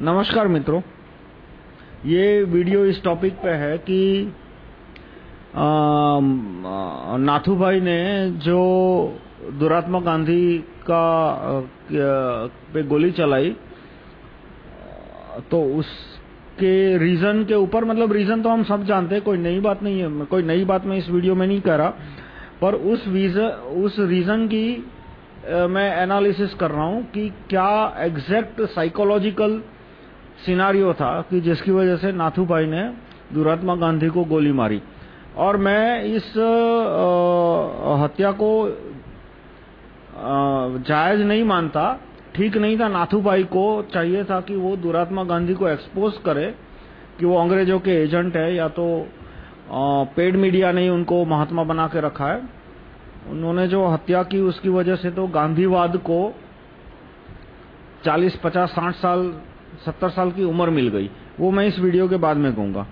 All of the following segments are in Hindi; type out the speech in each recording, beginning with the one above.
नमस्कार मित्रों, ये वीडियो इस टॉपिक पे है कि नाथू भाई ने जो दुरात्मा गांधी का पे गोली चलाई तो उसके रीजन के ऊपर मतलब रीजन तो हम सब जानते हैं, कोई नई बात नहीं है, कोई नई बात मैं इस वीडियो में नहीं कह रहा, पर उस उस रीजन की मैं एनालिसिस कर रहा हूँ कि क्या एग्जैक्ट साइकोलॉजिकल सिनारियो था कि जिसकी वजह से नाथू भाई ने दुरात्मा गांधी को गोली मारी। और मैं इस हत्या को जायज़ नहीं मानता। ठीक नहीं था नाथू भाई को चाहिए था कि वो दुरात्मा गांधी को एक्सपोज करे कि वो अंग्रेज़ों के एजेंट है या तो पेड मीडिया ने उनको महात्मा बना के रखा है। उन्होंने जो हत्या की उसकी वजह से तो गांधीवाद को 40, 50, 60 साल, 70 साल की उम्र मिल गई। वो मैं इस वीडियो के बाद में कहूँगा।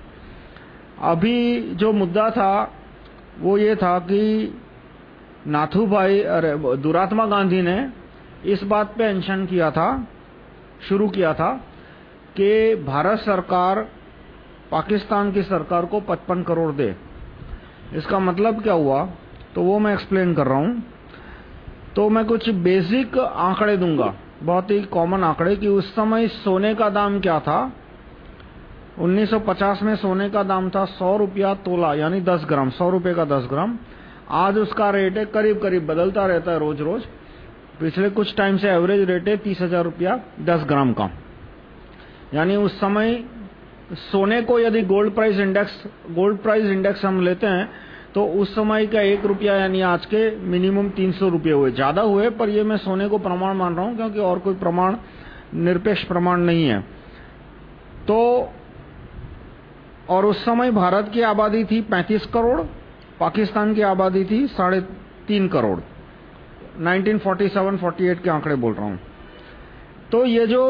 अभी जो मुद्दा था, वो ये था कि नाथू भाई, अरे, दुरात्मा गांधी ने इस बात पे अंशन किया था, शुरू किया था कि भारत सरकार पाकिस्तान की सरकार को 55 करोड़ दे। इसका मतलब क्या हुआ? तो वो मैं एक्सप्लेन कर रहा हूँ। तो मैं कुछ बेसिक आंकड़े दूँगा। बहुत ही कॉमन आंकड़े कि उस समय सोने का दाम क्या था? 1950 में सोने का दाम था 100 रुपया तोला, यानी 10 ग्राम 100 रुपए का 10 ग्राम। आज उसका रेट है करीब करीब बदलता रहता है रोज रोज। पिछले कुछ टाइम से एवरेज रेट है तीस हज़ार रुपया दस ग्राम का। यानी उस समय सोने को यदि gold price index gold price index हम लेते हैं तो उस समय का एक रुपया यानी आज के मिनिमम तीन सौ रुपये हुए। ज़्यादा हुए, पर ये मैं सोने को प्रमाण मान रहा हूँ, क्योंकि और कोई प्रमाण, निरपेक्ष प्रमाण नहीं है। तो और उस समय भारत की आबादी थी 35 करोड़, पाकिस्तान की आबादी थी साढ़े तीन करोड़। 1947-48 के आंकड़े बोल रहा हूँ। तो ये जो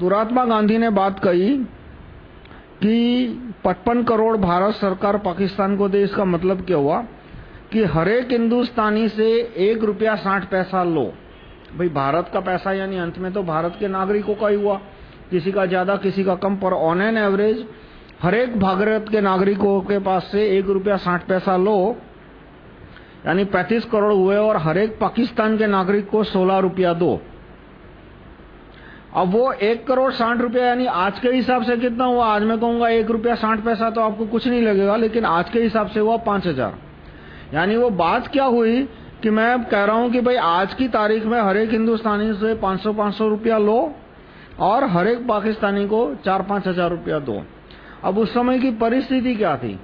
दुरात्मा गांधी ने बात कही कि 55 करोड़ भारत सरकार पाकिस्तान को दे। इसका मतलब क्या हुआ? कि हर एक हिंदुस्तानी से एक रुपया साठ पैसा लो। भाई, भारत का पैसा यानी अंत में तो भारत के नागरिकों का ही हुआ। किसी का ज़्यादा, किसी का कम, पर ऑन एन एवरेज हर एक भारत के नागरिकों के पास से एक रुपया साठ पैसा लो, यानी पैंतीस करोड़ हुए और हर एक पाकिस्तान के नागरिक को सोलह रुपया दो। अब वो एक करोड़ साठ रुपया यानी आज के हिसाब से कितना हुआ? आज मैं कहूँगा एक रुपया साठ पैसा तो आपको कुछ नहीं लगेगा, लेकिन आज के हिसाब से हुआ पाँच हज़ार। यानी वो बात क्या हुई कि मैं कह रहा हूँ कि भाई आज की तारीख में हर एक हिंदुस्तानी से पाँच सौ पाँच सौ रुपया लो और हर एक पाकिस्तानी को चार पाँच हज़ार रुपया दो। अब उस समय की परिस्थिति क्या थी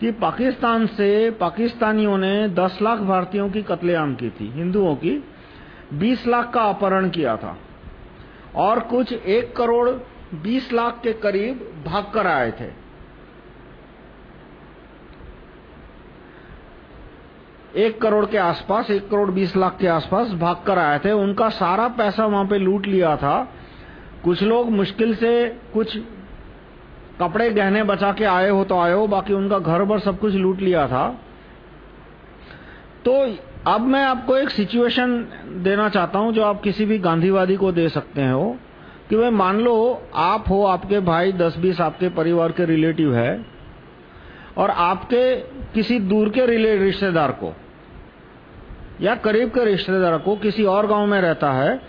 कि पाकिस्तान से पाकिस्तानियों ने 10 लाख भारतीयों की कत्लेआम की थी, हिंदुओं की। 20 लाख का अपहरण किया था। और कुछ एक करोड़ बीस लाख के करीब भाग कर आए थे। एक करोड़ के आसपास, एक करोड़ बीस लाख के आसपास भाग कर आए थे। उनका सारा पैसा वहाँ पे लूट लिया था। कुछ लोग मुश्किल से कुछ कपड़े गहने बचा के आए हो तो आए हो, बाकी उनका घर भर सब कुछ लूट लिया था। तो अब मैं आपको एक सिचुएशन देना चाहता हूँ जो आप किसी भी गांधीवादी को दे सकते हो, कि भाई मान लो आप हो, आपके भाई 10-20 आपके परिवार के रिलेटिव है, और आपके किसी दूर के रिश्तेदार को, या करीब के रिश्तेदार को किसी और गाँव में रहता है,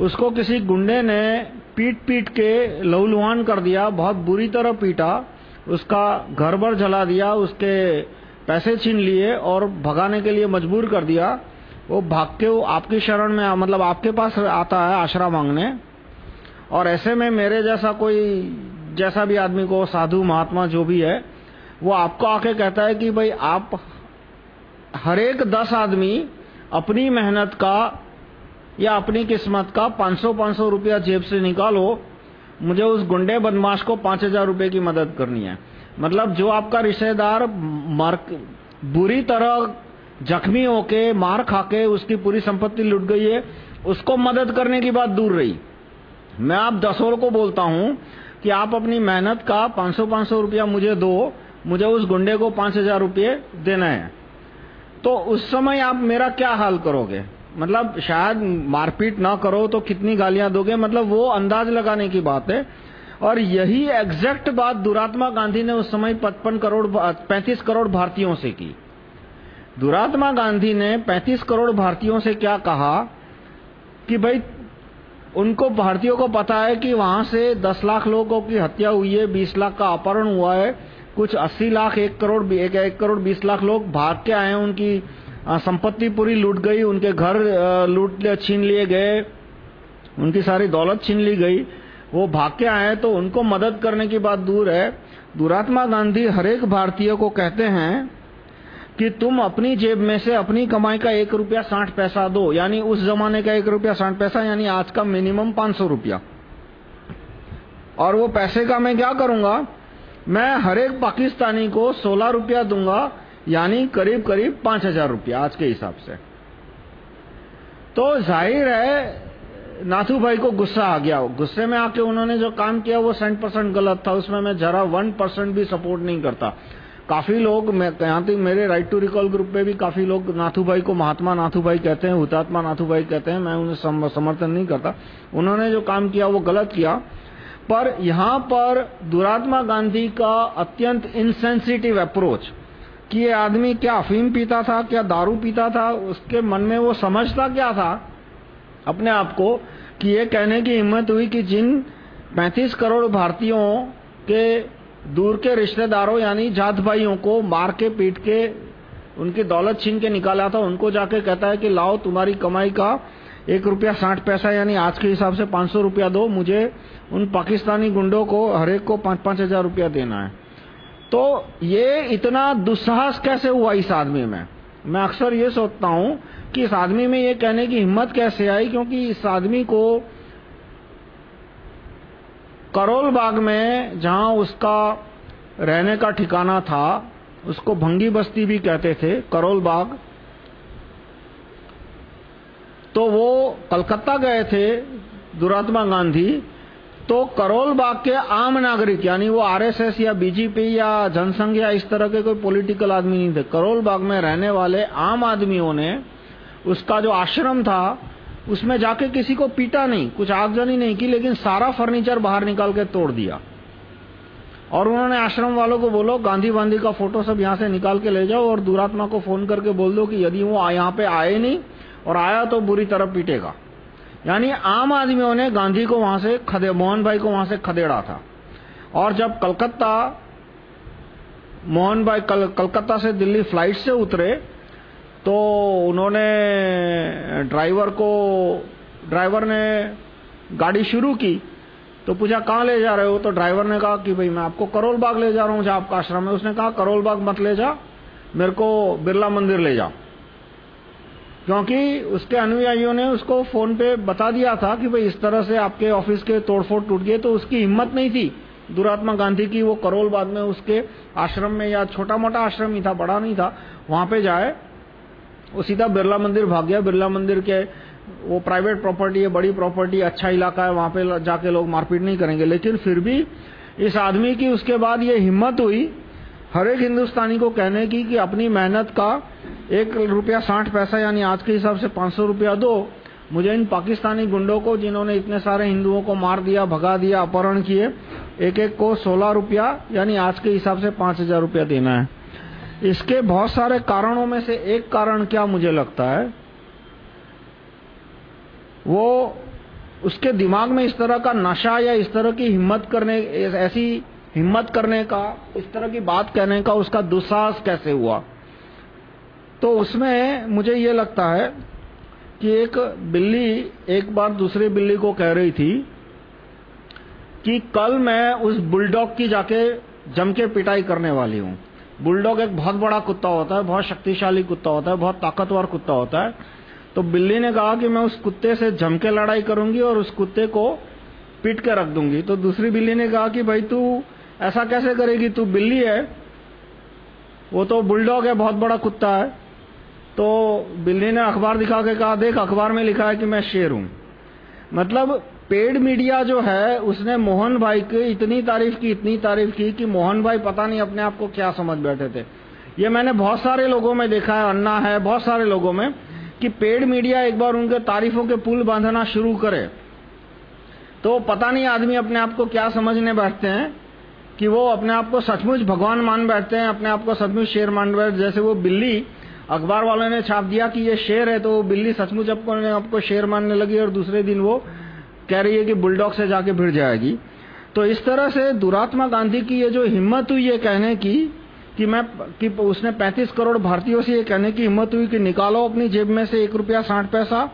उसको किसी गुंडे ने पीट पीट के लहूलुहान कर दिया, बहुत बुरी तरह पीटा, उसका घर भर जला दिया, उसके पैसे छीन लिए और भगाने के लिए मजबूर कर दिया, वो भाग के वो आपकी शरण में मतलब आपके पास आता है आश्रय मांगने। और ऐसे में मेरे जैसा कोई, जैसा भी आदमी को, साधु, महात्मा जो भी है, वो आपको आके कहता है कि भाई आप हर एक दस आदमी अपनी मेहनत का या अपनी किस्मत का 500-500 रुपया जेब से निकालो, मुझे उस गुंडे बदमाश को 5000 रुपए की मदद करनी है। मतलब जो आपका रिश्तेदार मर बुरी तरह जख्मी होके, मार खाके उसकी पूरी संपत्ति लुट गई है, उसको मदद करने की बात दूर रही। मैं आप दसों को बोलता हूँ कि आप अपनी मेहनत का 500-500 रुपया मुझे दो, मुझे उस गुंडे को 5000 रुपये देना है। तो उस समय आप मेरा क्या हाल करोगे? मतलब शायद मारपीट ना करो तो कितनी गालियाँ दोगे? मतलब वो अंदाज लगाने की बात है। और यही एग्जैक्ट बात दुरात्मा गांधी ने उस समय 55 करोड़ 35 करोड़ भारतीयों से की। दुरात्मा गांधी ने 35 करोड़ भारतीयों से क्या कहा कि भाई उनको भारतीयों को पता है कि वहाँ से 10 लाख लोगों की हत्या हुई है 20 लाख का अपहरण हुआ है कुछ 80 लाख एक करोड़ एक, एक करोड़ 20 लाख लोग भाग के आए उनकी संपत्ति पूरी लूट गई उनके घर लूट छीन लिए गए उनकी सारी दौलत छीन ली गई। वो भाग के आए तो उनको मदद करने की बात दूर है। दुरात्मा गांधी हर एक भारतीय को कहते हैं कि तुम अपनी जेब में से अपनी कमाई का एक रुपया साठ पैसा दो। यानी उस जमाने का एक रुपया साठ पैसा, यानी आज का मिनिमम पाँच सौ रुपया। और वो पैसे का मैं क्या करूँगा? मैं हर एक पाकिस्तानी को सोलह रुपया दूँगा, यानी करीब करीब पाँच हज़ार रुपया आज के हिसाब से। तो ज़ाहिर है नाथू भाई को गुस्सा आ गया। हो गुस्से में आके उन्होंने जो काम किया, वो सेंट परसेंट गलत था। उसमें मैं जरा वन परसेंट भी सपोर्ट नहीं करता। काफ़ी लोग, मैं, यहाँ तक मेरे राइट टू रिकॉल ग्रुप पे भी काफ़ी लोग नाथू भाई को महात्मा नाथू भाई कहते हैं, हुतात्मा नाथू भाई कहते हैं, मैं उन्हें समर्थन नहीं करता। उन्होंने जो काम किया, वो गलत किया। पर यहाँ पर दुरात्मा गांधी का अत्यंत इनसेंसिटिव अप्रोच कि ये आदमी क्या अफीम पीता था, क्या दारू पीता था, उसके मन में वो समझता क्या था अपने आप को कि ये कहने की हिम्मत हुई कि जिन 35 करोड़ भारतीयों के दूर के रिश्तेदारों, यानी जात भाइयों को मार के, पीट के, उनकी दौलत छीन के निकाला था, उनको जाके कहता है कि लाओ तुम्हारी कमाई का एक रुपया साठ पैसा, यानी आज के हिसाब से पाँच सौ रुपया दो, मुझे उन पाकिस्तानी गुंडों को हरेक को पाँच पाँच हज़ार रुपया देना है। तो ये इतना दुस्साहस कैसे हुआ इस आदमी में? मैं अक्सर ये सोचता हूँ कि इस आदमी में ये कहने की हिम्मत कैसे आई, क्योंकि इस आदमी को करोल बाग में, जहाँ उसका रहने का ठिकाना था, उसको भंगी बस्ती भी कहते थे करोल बाग तो वो कलकत्ता गए थे, दुरात्मा गांधी तो करोल बाग के आम नागरिक, यानी वो आरएसएस या बीजेपी या जनसंघ या इस तरह के कोई पॉलिटिकल आदमी नहीं थे। करोल बाग में रहने वाले आम आदमियों ने उसका जो आश्रम था, उसमें जाके किसी को पीटा नहीं, कुछ आगजनी नहीं की, लेकिन सारा फर्नीचर बाहर निकाल के तोड़ दिया। और उन्होंने आश्रम वालों को बोलो, गांधी वांधी का फ़ोटो सब यहाँ से निकाल के ले जाओ और दुरात्मा को फ़ोन करके बोल दो कि यदि वो यहाँ पे आए नहीं और आया तो बुरी तरह पीटेगा। यानी आम आदमियों ने गांधी को वहाँ से खदे मोहन भाई को वहाँ से खदेड़ा था। और जब कलकत्ता मोहन भाई कल, कलकत्ता से दिल्ली फ़्लाइट से उतरे तो उन्होंने ड्राइवर को ड्राइवर ने गाड़ी शुरू की तो पूछा कहाँ ले जा रहे हो? तो ड्राइवर ने कहा कि भाई मैं आपको करोल बाग ले जा रहा हूँ जहाँ आपका आश्रम है। उसने कहा करोल बाग मत ले जा मेरे को बिरला मंदिर ले जा। क्योंकि उसके अनुयायियों ने उसको फ़ोन पे बता दिया था कि भाई इस तरह से आपके ऑफ़िस के तोड़फोड़ टूट गए तो उसकी हिम्मत नहीं थी। दुरात्मा गांधी की वो करोल बाद में उसके आश्रम में, या छोटा मोटा आश्रम ही था, बड़ा नहीं था, वहाँ पे जाए, वो सीधा बिरला मंदिर भाग गया। बिरला मंदिर के वो प्राइवेट प्रॉपर्टी है, बड़ी प्रॉपर्टी अच्छा इलाका है, वहाँ पे जाके लोग मारपीट नहीं करेंगे। लेकिन फिर भी इस आदमी की उसके बाद ये हिम्मत हुई, हर एक हिंदुस्तानी को कहने की कि अपनी मेहनत का एक रुपया साठ पैसा यानी आज के हिसाब से पाँच सौ रुपया दो। मुझे इन पाकिस्तानी गुंडों को, जिन्होंने इतने सारे हिंदुओं को मार दिया, भगा दिया, अपहरण किए एक एक को सोलह रुपया यानी आज के हिसाब से पाँच हज़ार रुपया देना है। इसके बहुत सारे कारणों में से एक कारण क्या मुझे लगता है, वो उसके दिमाग में इस तरह का नशा या इस तरह की हिम्मत करने, ऐसी हिम्मत करने का, इस तरह की बात कहने का उसका दुस्साहस कैसे हुआ? तो उसमें मुझे ये लगता है कि एक बिल्ली, एक बार दूसरी बिल्ली को कह रही थी कि कल मैं उस बुलडॉग की जाके जम के पिटाई करने वाली हूँ। बुलडॉग एक बहुत बड़ा कुत्ता होता है, बहुत शक्तिशाली कुत्ता होता है, बहुत ताकतवर कुत्ता होता है। तो बिल्ली ने कहा कि मैं उस कुत्ते से जम के लड़ाई करूँगी और उस कुत्ते को पीट के रख दूँगी। तो दूसरी बिल्ली ने कहा कि भाई तू ऐसा कैसे करेगी? तू बिल्ली है, वो तो बुलडॉग है, बहुत बड़ा कुत्ता है। तो बिल्ली ने अखबार दिखा के कहा, देख, अखबार में लिखा है कि मैं शेर हूँ। मतलब पेड मीडिया जो है, उसने मोहन भाई की इतनी तारीफ़ की, इतनी तारीफ़ की कि मोहन भाई पता नहीं अपने आप को क्या समझ बैठे थे। ये मैंने बहुत सारे लोगों में देखा है, अन्ना है, बहुत सारे लोगों में, कि पेड मीडिया एक बार उनके तारीफों के पुल बांधना शुरू करे। तो पता नहीं आदमी अपने आप को क्या समझने बैठते हैं, कि वो अपने आप को सचमुच भगवान मान बैठते हैं, अपने आप को सचमुच शेर मान बैठते जैसे वो बिल्ली अखबार वालों ने छाप दिया कि ये शेर है तो बिल्ली सचमुच अपने आपको शेर मानने लगी और दूसरे दिन वो कह रही है कि बुलडॉग से जाके भिड़ जाएगी। तो इस तरह से दुरात्मा गांधी की ये जो हिम्मत हुई ये कहने की कि मैं कि उसने 35 करोड़ भारतीयों से ये कहने की हिम्मत हुई कि निकालो अपनी जेब में से एक रुपया, साठ पैसा,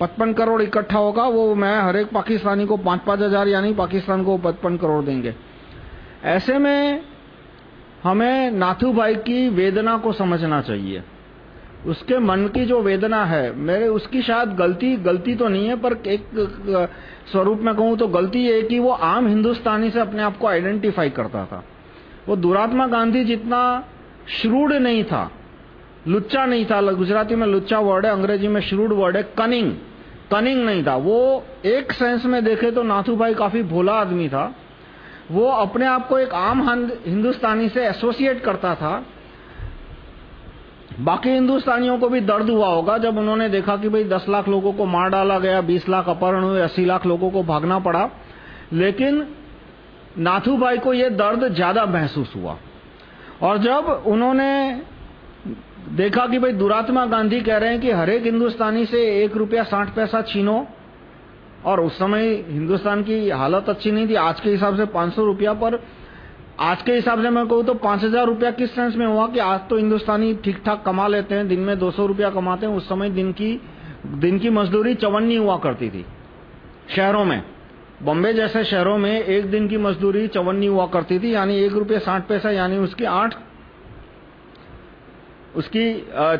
पचपन करोड़ इकट्ठा होगा, वो मैं हर एक पाकिस्तानी को पाँच पाँच हज़ार यानी पाकिस्तान को पचपन करोड़ देंगे। ऐसे में हमें नाथू भाई की वेदना को समझना चाहिए। उसके मन की जो वेदना है, मेरे उसकी शायद गलती गलती तो नहीं है, पर एक, स्वरूप में कहूँ तो गलती है कि वो आम हिंदुस्तानी से अपने आप को आइडेंटिफाई करता था। वो दुरात्मा गांधी जितना श्रूड नहीं था, लुच्चा नहीं था, गुजराती में लुच्चा वर्ड है, अंग्रेज़ी में श्रूड वर्ड है कनिंग कनिंग नहीं था। वो एक सेंस में देखे तो नाथू भाई काफ़ी भोला आदमी था। वो अपने आप को एक आम हिंदुस्तानी से एसोसिएट करता था। बाकी हिंदुस्तानियों को भी दर्द हुआ होगा जब उन्होंने देखा कि भाई 10 लाख लोगों को मार डाला गया 20 लाख अपहरण हुए 80 लाख लोगों को भागना पड़ा। लेकिन नाथू भाई को यह दर्द ज़्यादा महसूस हुआ। और जब उन्होंने देखा कि भाई दुरात्मा गांधी कह रहे हैं कि हरेक हिंदुस्तानी से एक रुपया साठ पैसा छीनो, और उस समय हिंदुस्तान की हालत अच्छी नहीं थी, आज के हिसाब से 500 रुपया पर आज के हिसाब से मैं कहूँ तो 5000 रुपया किस सेंस में हुआ कि आज तो हिंदुस्तानी ठीक ठाक कमा लेते हैं, दिन में 200 रुपया कमाते हैं, उस समय दिन की दिन की मजदूरी चवन्नी हुआ करती थी, शहरों में। बॉम्बे जैसे शहरों में एक दिन की मजदूरी चवन्नी हुआ करती थी, यानी एक रुपये साठ पैसा, यानी उसकी आठ, उसकी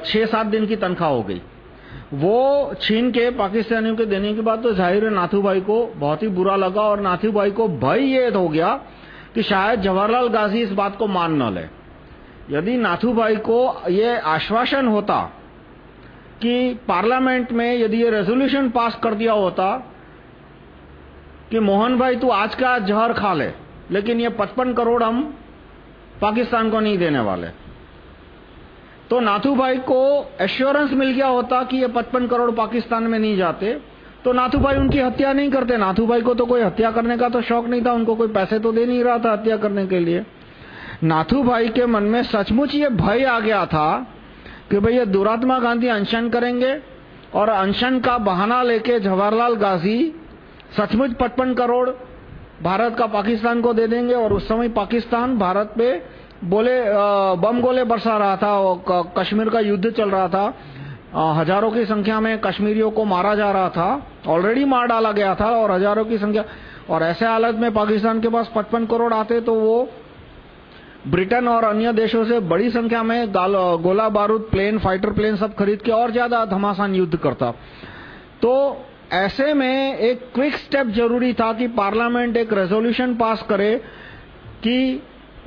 छह सात दिन की तनख्वाह हो गई। वो छीन के पाकिस्तानियों के देने के बाद तो ज़ाहिर है नाथू भाई को बहुत ही बुरा लगा और नाथू भाई को भय ये हो गया कि शायद जवाहरलाल गाजी इस बात को मान न ले। यदि नाथू भाई को ये आश्वासन होता कि पार्लियामेंट में यदि ये रेजोल्यूशन पास कर दिया होता कि मोहन भाई तू आज का जहर खा ले, लेकिन ये पचपन करोड़ हम पाकिस्तान को नहीं देने वाले। तो नाथू भाई को एश्योरेंस मिल गया होता कि ये पचपन करोड़ पाकिस्तान में नहीं जाते। तो नाथू भाई उनकी हत्या नहीं करते। नाथू भाई को तो कोई हत्या करने का तो शौक नहीं था, उनको कोई पैसे तो दे नहीं रहा था हत्या करने के लिए। नाथू भाई के मन में सचमुच ये भय आ गया था कि भाई ये दुरात्मा गांधी अनशन करेंगे और अनशन का बहाना लेके जवाहरलाल गांधी सचमुच पचपन करोड़ भारत का पाकिस्तान को दे देंगे और उस समय पाकिस्तान भारत पे बोले बम गोले बरसा रहा था कश्मीर का युद्ध चल रहा था। हज़ारों की संख्या में कश्मीरियों को मारा जा रहा था। ऑलरेडी मार डाला गया था और हज़ारों की संख्या और ऐसे हालत में पाकिस्तान के पास 55 करोड़ आते तो वो ब्रिटेन और अन्य देशों से बड़ी संख्या में गोला बारूद, प्लेन, फाइटर प्लेन सब खरीद के और ज़्यादा धमासान युद्ध करता। तो ऐसे में एक क्विक स्टेप ज़रूरी था कि पार्लियामेंट एक रेजोल्यूशन पास करे कि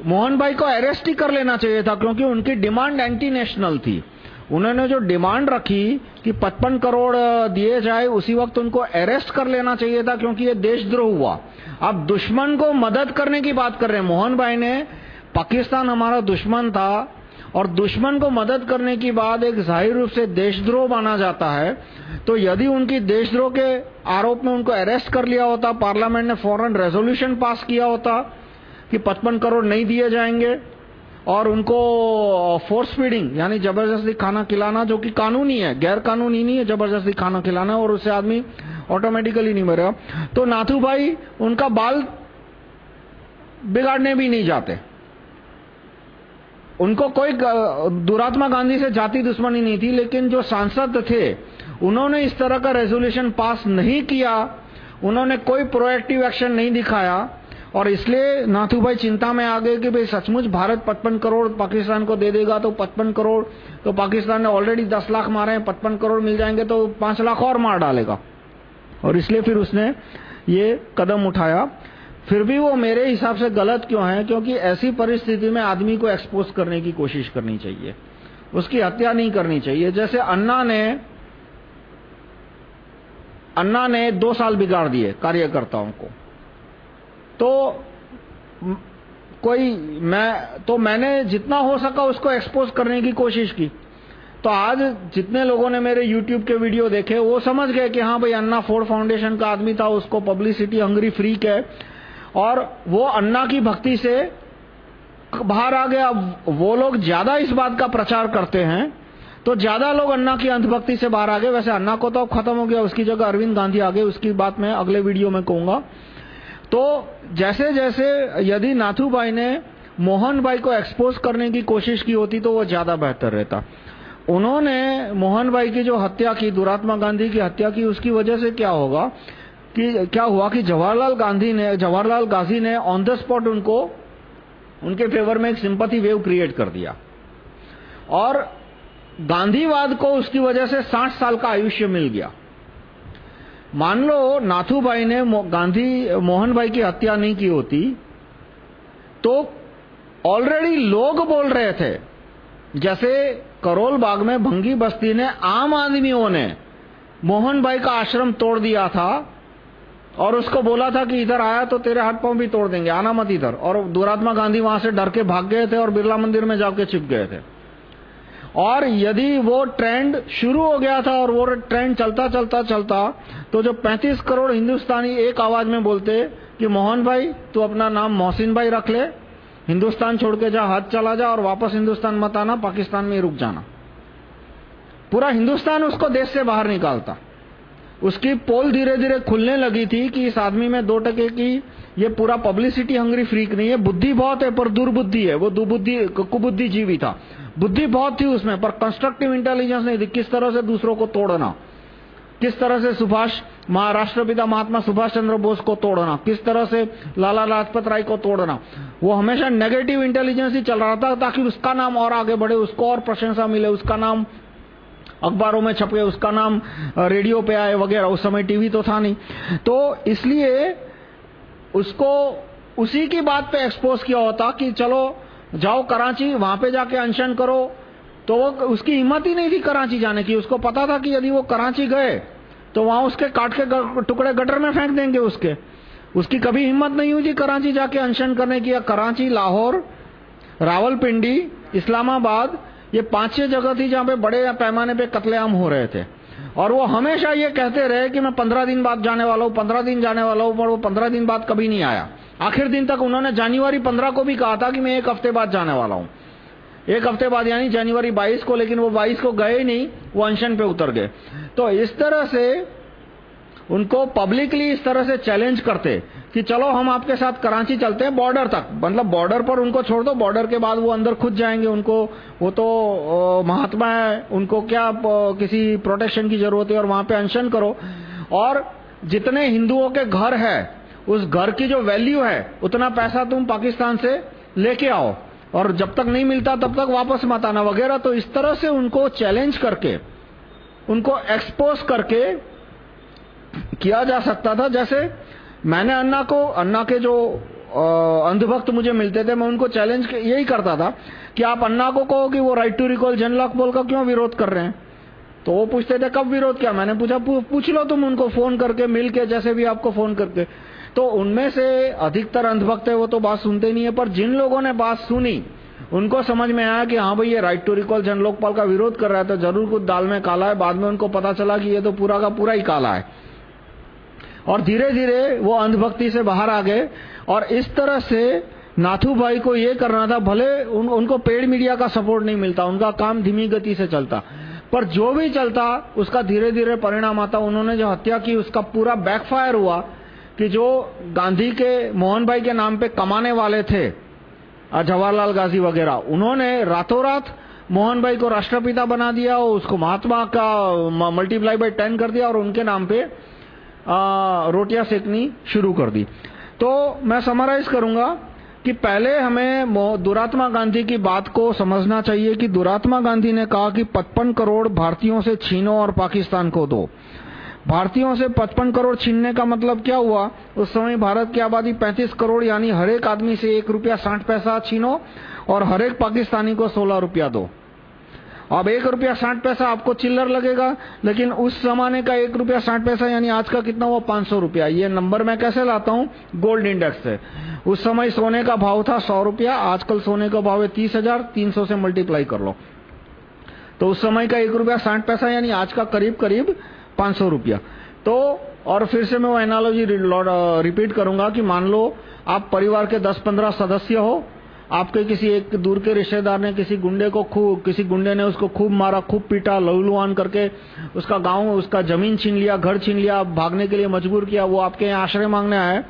मोहन भाई को अरेस्ट ही कर लेना चाहिए था, क्योंकि उनकी डिमांड एंटी नेशनल थी। उन्होंने जो डिमांड रखी कि 55 करोड़ दिए जाए, उसी वक्त उनको अरेस्ट कर लेना चाहिए था क्योंकि ये देशद्रोह हुआ। अब दुश्मन को मदद करने की बात कर रहे हैं। मोहन भाई ने, पाकिस्तान हमारा दुश्मन था और दुश्मन को मदद करने की बात एक ज़ाहिर रूप से देशद्रोह माना जाता है। तो यदि उनकी देशद्रोह के आरोप में उनको अरेस्ट कर लिया होता, पार्लियामेंट ने फॉरन रेजोल्यूशन पास किया होता कि 55 करोड़ नहीं दिए जाएँगे और उनको फोर्स फीडिंग यानी ज़बरदस्ती खाना खिलाना, जो कि कानूनी है गैर कानूनी नहीं है, ज़बरदस्ती खाना खिलाना, और उससे आदमी ऑटोमेटिकली नहीं मरेगा। तो नाथू भाई, उनका बाल बिगाड़ने भी नहीं जाते। उनको कोई दुरात्मा गांधी से जाति दुश्मनी नहीं थी, लेकिन जो सांसद थे, उन्होंने इस तरह का रेजोल्यूशन पास नहीं किया, उन्होंने कोई प्रोएक्टिव एक्शन नहीं दिखाया और इसलिए नाथू भाई चिंता में आ गए कि भाई सचमुच भारत 55 करोड़ पाकिस्तान को दे देगा तो 55 करोड़ तो पाकिस्तान ने ऑलरेडी 10 लाख मारे हैं 55 करोड़ मिल जाएँगे तो 5 लाख और मार डालेगा। और इसलिए फिर उसने ये कदम उठाया। फिर भी वो मेरे हिसाब से गलत क्यों है? क्योंकि ऐसी परिस्थिति में आदमी को एक्सपोज करने की कोशिश करनी चाहिए। उसकी हत्या नहीं करनी चाहिए। जैसे अन्ना ने अन्ना ने दो साल बिगाड़ दिए कार्यकर्ताओं को। तो कोई मैं तो मैंने जितना हो सका उसको एक्सपोज करने की कोशिश की। तो आज जितने लोगों ने मेरे YouTube के वीडियो देखे, वो समझ गए कि हाँ भाई अन्ना फोर्ड फाउंडेशन का आदमी था, उसको पब्लिसिटी हंगरी फ्री है। और वो अन्ना की भक्ति से बाहर आ गया। वो लोग ज़्यादा इस बात का प्रचार करते हैं तो ज़्यादा लोग अन्ना की अंधभक्ति से बाहर आ गए। वैसे अन्ना को तो अब खत्म हो गया, उसकी जगह अरविंद गांधी आ गए। उसकी बात मैं अगले वीडियो में कहूँगा। तो जैसे जैसे यदि नाथू भाई ने मोहन भाई को एक्सपोज करने की कोशिश की होती तो वो ज़्यादा बेहतर रहता। उन्होंने मोहन भाई की जो हत्या की, दुरात्मा गांधी की हत्या की, उसकी वजह से क्या होगा कि, क्या हुआ कि जवाहरलाल गांधी ने, जवाहरलाल गांधी ने ऑन द स्पॉट उनको, उनके फेवर में एक सिंपथी वेव क्रिएट कर दिया। और गांधीवाद को उसकी वजह से 60 साल का आयुष्य मिल गया। मान लो नाथू भाई ने गांधी मोहन भाई की हत्या नहीं की होती तो ऑलरेडी लोग बोल रहे थे, जैसे करोल बाग में भंगी बस्ती ने आम आदमियों ने मोहन भाई का आश्रम तोड़ दिया था, और उसको बोला था कि इधर आया तो तेरे हाथ पाँव भी तोड़ देंगे, आना मत इधर। और दुरात्मा गांधी वहाँ से डर के भाग गए थे और बिरला मंदिर में जाके छिप गए थे। और यदि वो ट्रेंड शुरू हो गया था और वो ट्रेंड चलता चलता चलता तो जो 35 करोड़ हिंदुस्तानी एक आवाज़ में बोलते कि मोहन भाई, तू अपना नाम मोहसिन भाई रख ले, हिंदुस्तान छोड़ के जा, हाथ चला जा और वापस हिंदुस्तान मत आना, पाकिस्तान में रुक जाना। पूरा हिंदुस्तान उसको देश से बाहर निकालता। उसकी पोल धीरे धीरे खुलने लगी थी कि इस आदमी में दो टके की ये पूरा पब्लिसिटी हंगरी फ्रीक नहीं है, बुद्धि बहुत है, पर दुर्बुद्धि है, वो दुबुद्धि, कुबुद्धि जीवी था। बुद्धि बहुत थी उसमें, पर कंस्ट्रक्टिव इंटेलिजेंस नहीं थी। किस तरह से दूसरों को तोड़ना? किस तरह से सुभाष, महाराष्ट्रपिता महात्मा सुभाष चंद्र बोस को तोड़ना? किस तरह से लाला लाजपत राय को तोड़ना? वो हमेशा नेगेटिव इंटेलिजेंस ही चल रहा था, ताकि उसका नाम और आगे बढ़े, उसको और प्रशंसा मिले, उसका नाम अखबारों में छपे, उसका नाम रेडियो पे आए वगैरह। उस समय टीवी तो था नहीं। तो इसलिए उसको उसी की बात पे एक्सपोज किया होता कि चलो जाओ कराची, वहाँ पे जाके अनशन करो। तो वो उसकी हिम्मत ही नहीं थी कराची जाने की। उसको पता था कि यदि वो कराची गए तो वहाँ उसके काट के टुकड़े गटर में फेंक देंगे उसके। उसकी कभी हिम्मत नहीं हुई थी कराची जाके अनशन करने की। या कराची, लाहौर, रावलपिंडी, इस्लामाबाद, ये पाँच छह जगह थी जहाँ पे बड़े पैमाने पे कत्लेआम हो रहे थे। और वो हमेशा ये कहते रहे कि मैं पंद्रह दिन बाद जाने वाला हूँ, पंद्रह दिन जाने वाला हूँ, पर वो पंद्रह दिन बाद कभी नहीं आया। आखिर दिन तक उन्होंने जनवरी पंद्रह को भी कहा था कि मैं एक हफ़्ते बाद जाने वाला हूँ। एक हफ़्ते बाद, यानी जनवरी 22 को, लेकिन वो 22 को गए नहीं, वो अनशन पे उतर गए। तो इस तरह से उनको पब्लिकली इस तरह से चैलेंज करते कि चलो, हम आपके साथ कराची चलते हैं बॉर्डर तक। मतलब बॉर्डर पर उनको छोड़ दो बॉर्डर के बाद वो अंदर खुद जाएँगे उनको। वो तो महात्मा है, उनको क्या किसी प्रोटेक्शन की ज़रूरत है और वहाँ पे अनशन करो। और जितने हिंदुओं के घर है उस घर की जो वैल्यू है, उतना पैसा तुम पाकिस्तान से लेके आओ। और जब तक नहीं मिलता, तब तक वापस मत आना वगैरह। तो इस तरह से उनको चैलेंज करके, उनको एक्सपोज करके किया जा सकता था। जैसे मैंने अन्ना को, अन्ना के जो अंधभक्त मुझे मिलते थे, मैं उनको चैलेंज यही करता था कि आप अन्ना को कहो कि वो राइट टू रिकॉल जनलॉक बोल का क्यों विरोध कर रहे हैं? तो वो पूछते थे, कब विरोध किया? मैंने पूछा पूछ लो तुम उनको फ़ोन करके मिल के जैसे भी आपको फ़ोन करके। तो उनमें से अधिकतर अंधभक्त है वो तो बात सुनते नहीं है पर जिन लोगों ने बात सुनी उनको समझ में आया कि हाँ भाई ये राइट टू रिकॉल जन लोकपाल का विरोध कर रहा है तो ज़रूर कुछ दाल में काला है। बाद में उनको पता चला कि ये तो पूरा का पूरा ही काला है। और धीरे धीरे वो अंधभक्ति से बाहर आ गए और इस तरह से नाथू भाई को ये करना था भले उन, उनको पेड मीडिया का सपोर्ट नहीं मिलता उनका काम धीमी गति से चलता पर जो भी चलता उसका धीरे धीरे परिणाम आता। उन्होंने जो हत्या की उसका पूरा बैकफायर हुआ। कि जो गांधी के, मोहन भाई के नाम पे कमाने वाले थे जवाहरलाल गांधी वगैरह, उन्होंने रातों रात मोहन भाई को राष्ट्रपिता बना दिया, और उसको महात्मा का मल्टीप्लाई बाय टेन कर दिया, और उनके नाम पे रोटियाँ सेकनी शुरू कर दी। तो मैं समराइज करूँगा कि पहले हमें दुरात्मा गांधी की बात को समझना चाहिए कि दुरात्मा गांधी ने कहा कि 55 करोड़ भारतीयों से छीनो और पाकिस्तान को दो। भारतीयों से 55 करोड़ छीनने का मतलब क्या हुआ? उस समय भारत की आबादी 35 करोड़, यानी हर एक आदमी से एक रुपया साठ पैसा छीनो और हर एक पाकिस्तानी को 16 रुपया दो। अब एक रुपया साठ पैसा आपको चिल्लर लगेगा, लेकिन उस जमाने का एक रुपया साठ पैसा, यानी आज का कितना हुआ? पाँच सौ रुपया। ये नंबर मैं कैसे लाता हूँ? गोल्ड इंडेक्स से। उस समय सोने का भाव था सौ रुपया, आजकल सोने का भाव है तीस हज़ार, तीन सौ से मल्टीप्लाई कर लो। तो उस समय का एक रुपया साठ पैसा, यानी आज का करीब करीब पाँच सौ रुपया। तो और फिर से मैं वो एनालॉजी रिपीट करूँगा कि मान लो, आप परिवार के 10-15 सदस्य हो, आपके किसी एक दूर के रिश्तेदार ने किसी गुंडे को खूब किसी गुंडे ने उसको खूब मारा, खूब पीटा, लहूलुहान करके उसका गाँव, उसका ज़मीन छीन लिया, घर छीन लिया, भागने के लिए मजबूर किया, वो आपके यहाँ आश्रय मांगने आए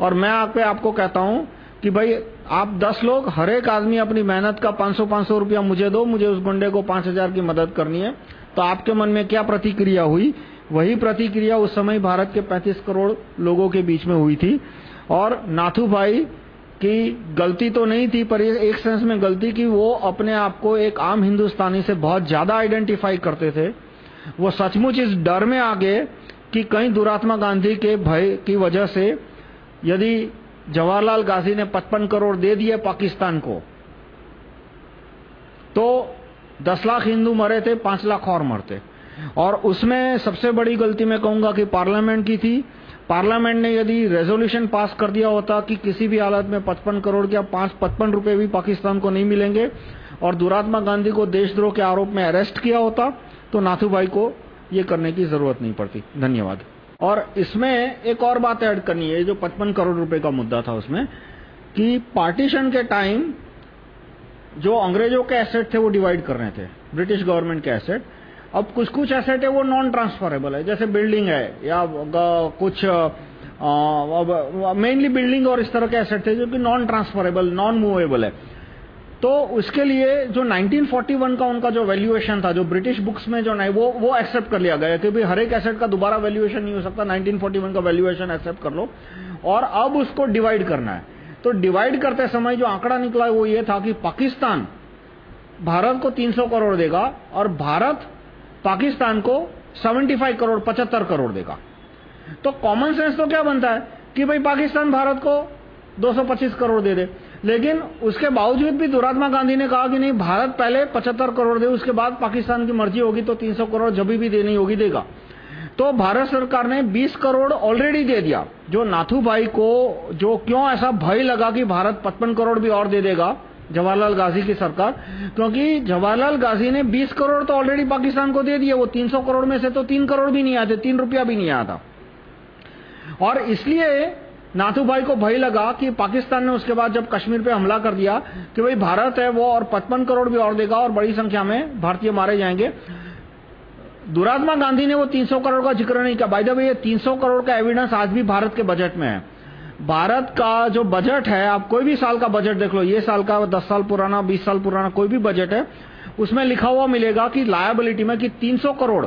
और मैं आपके आपको कहता हूँ कि भाई, आप दस लोग, हर एक आदमी अपनी मेहनत का 500-500 रुपया मुझे दो, मुझे उस गुंडे को 5000 की मदद करनी है। तो आपके मन में क्या प्रतिक्रिया हुई? वही प्रतिक्रिया उस समय भारत के 35 करोड़ लोगों के बीच में हुई थी। और नाथू भाई की गलती तो नहीं थी, पर एक सेंस में गलती की वो अपने आप को एक आम हिंदुस्तानी से बहुत ज़्यादा आइडेंटिफाई करते थे। वो सचमुच इस डर में आ गए कि कहीं दुरात्मा गांधी के भय की वजह से यदि जवाहरलाल गांधी ने 55 करोड़ दे दिए पाकिस्तान को तो 10 लाख हिंदू मरे थे 5 लाख और मरते। और उसमें सबसे बड़ी गलती मैं कहूँगा कि पार्लियामेंट की थी। पार्लियामेंट ने यदि रेजोल्यूशन पास कर दिया होता कि किसी भी हालत में 55 करोड़ के पाँच पचपन रुपए भी पाकिस्तान को नहीं मिलेंगे और दुरात्मा गांधी को देशद्रोह के आरोप में अरेस्ट किया होता तो नाथू भाई को ये करने की ज़रूरत नहीं पड़ती। धन्यवाद। और इसमें एक और बात ऐड करनी है जो 55 करोड़ रुपए का मुद्दा था उसमें, कि पार्टीशन के टाइम जो अंग्रेज़ों के एसेट थे वो डिवाइड कर रहे थे ब्रिटिश गवर्नमेंट के एसेट अब कुछ कुछ एसेट है, वो नॉन ट्रांसफरेबल है, जैसे बिल्डिंग है, या कुछ मेनली बिल्डिंग और इस तरह के एसेट थे जो कि नॉन ट्रांसफरेबल नॉन मूवेबल है। तो उसके लिए जो 1941 का उनका जो वैल्यूएशन था, जो ब्रिटिश बुक्स में जो नहीं, वो वो एक्सेप्ट कर लिया गया कि हर एक एसेट का दोबारा वैल्यूएशन नहीं हो सकता 1941 का वैल्यूएशन एक्सेप्ट कर लो, और अब उसको डिवाइड करना है। तो डिवाइड करते समय जो आंकड़ा निकला है, वो ये था कि पाकिस्तान भारत को 300 करोड़ देगा, और भारत पाकिस्तान को 75 करोड़ 75 करोड़ देगा। तो कॉमन सेंस तो क्या बनता है? कि भाई पाकिस्तान भारत को 225 करोड़ दे दे। लेकिन उसके बावजूद भी दुरात्मा गांधी ने कहा कि नहीं, भारत पहले 75 करोड़ दे, उसके बाद पाकिस्तान की मर्ज़ी होगी तो 300 करोड़ जब भी देनी होगी, देगा। तो भारत सरकार ने 20 करोड़ ऑलरेडी दे दिया। जो नाथू भाई को, जो क्यों ऐसा भय लगा कि भारत 55 करोड़ भी और दे देगा जवाहरलाल गाजी की सरकार, क्योंकि जवाहरलाल गाजी ने 20 करोड़ तो ऑलरेडी पाकिस्तान को दे दिए वो 300 करोड़ में से तो 3 करोड़ भी नहीं आते, तीन रुपया भी नहीं आता। और इसलिए नाथू भाई को भय लगा कि पाकिस्तान ने उसके बाद जब कश्मीर पे हमला कर दिया, कि भाई भारत है वो और पचपन करोड़ भी और देगा और बड़ी संख्या में भारतीय मारे जाएँगे। दुरात्मा गांधी ने वो 300 करोड़ का ज़िक्र नहीं किया। बाई द ये 300 करोड़ का एविडेंस आज भी भारत के बजट में है। भारत का जो बजट है आप कोई भी साल का बजट देख लो ये साल का 10 साल पुराना 20 साल पुराना कोई भी बजट है उसमें लिखा हुआ मिलेगा कि लायबिलिटी में कि 300 करोड़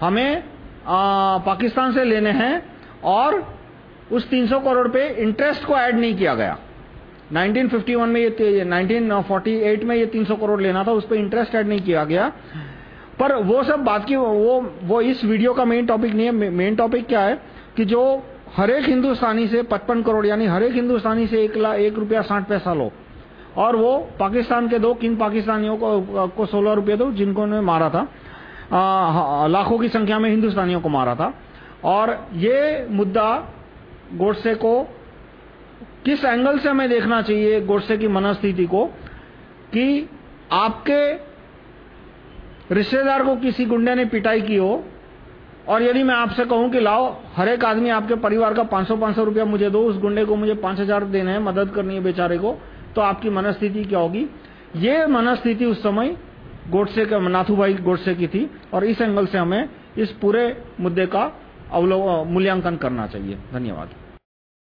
हमें आ, पाकिस्तान से लेने हैं और उस 300 करोड़ पे इंटरेस्ट को ऐड नहीं किया गया। 1951 में ये 1948 में ये 300 करोड़ लेना था उस पर इंटरेस्ट ऐड नहीं किया गया। पर वो सब बात की वो वो इस वीडियो का मेन टॉपिक नहीं है मेन टॉपिक क्या है कि जो हर एक हिंदुस्तानी से 55 करोड़, यानी हर एक हिंदुस्तानी से एक ला, एक रुपया साठ पैसा लो। और वो पाकिस्तान के दो, किन पाकिस्तानियों को को सोलह रुपये दो जिनको ने मारा था। लाखों की संख्या में हिंदुस्तानियों को मारा था। और ये मुद्दा गोडसे को, किस एंगल से हमें देखना चाहिए गोडसे की मनस्थिति को, कि आपके रिश्तेदार को किसी गुंडे ने पिटाई की हो और यदि मैं आपसे कहूँ कि लाओ, हर एक आदमी आपके परिवार का 500-500 रुपया मुझे दो, उस गुंडे को मुझे 5000 देने हैं, मदद करनी है बेचारे को तो आपकी मनस्थिति क्या होगी? ये मनस्थिति उस समय गोडसे के नाथू भाई गोडसे की थी, और इस एंगल से हमें इस पूरे मुद्दे का मूल्यांकन करना चाहिए। धन्यवाद।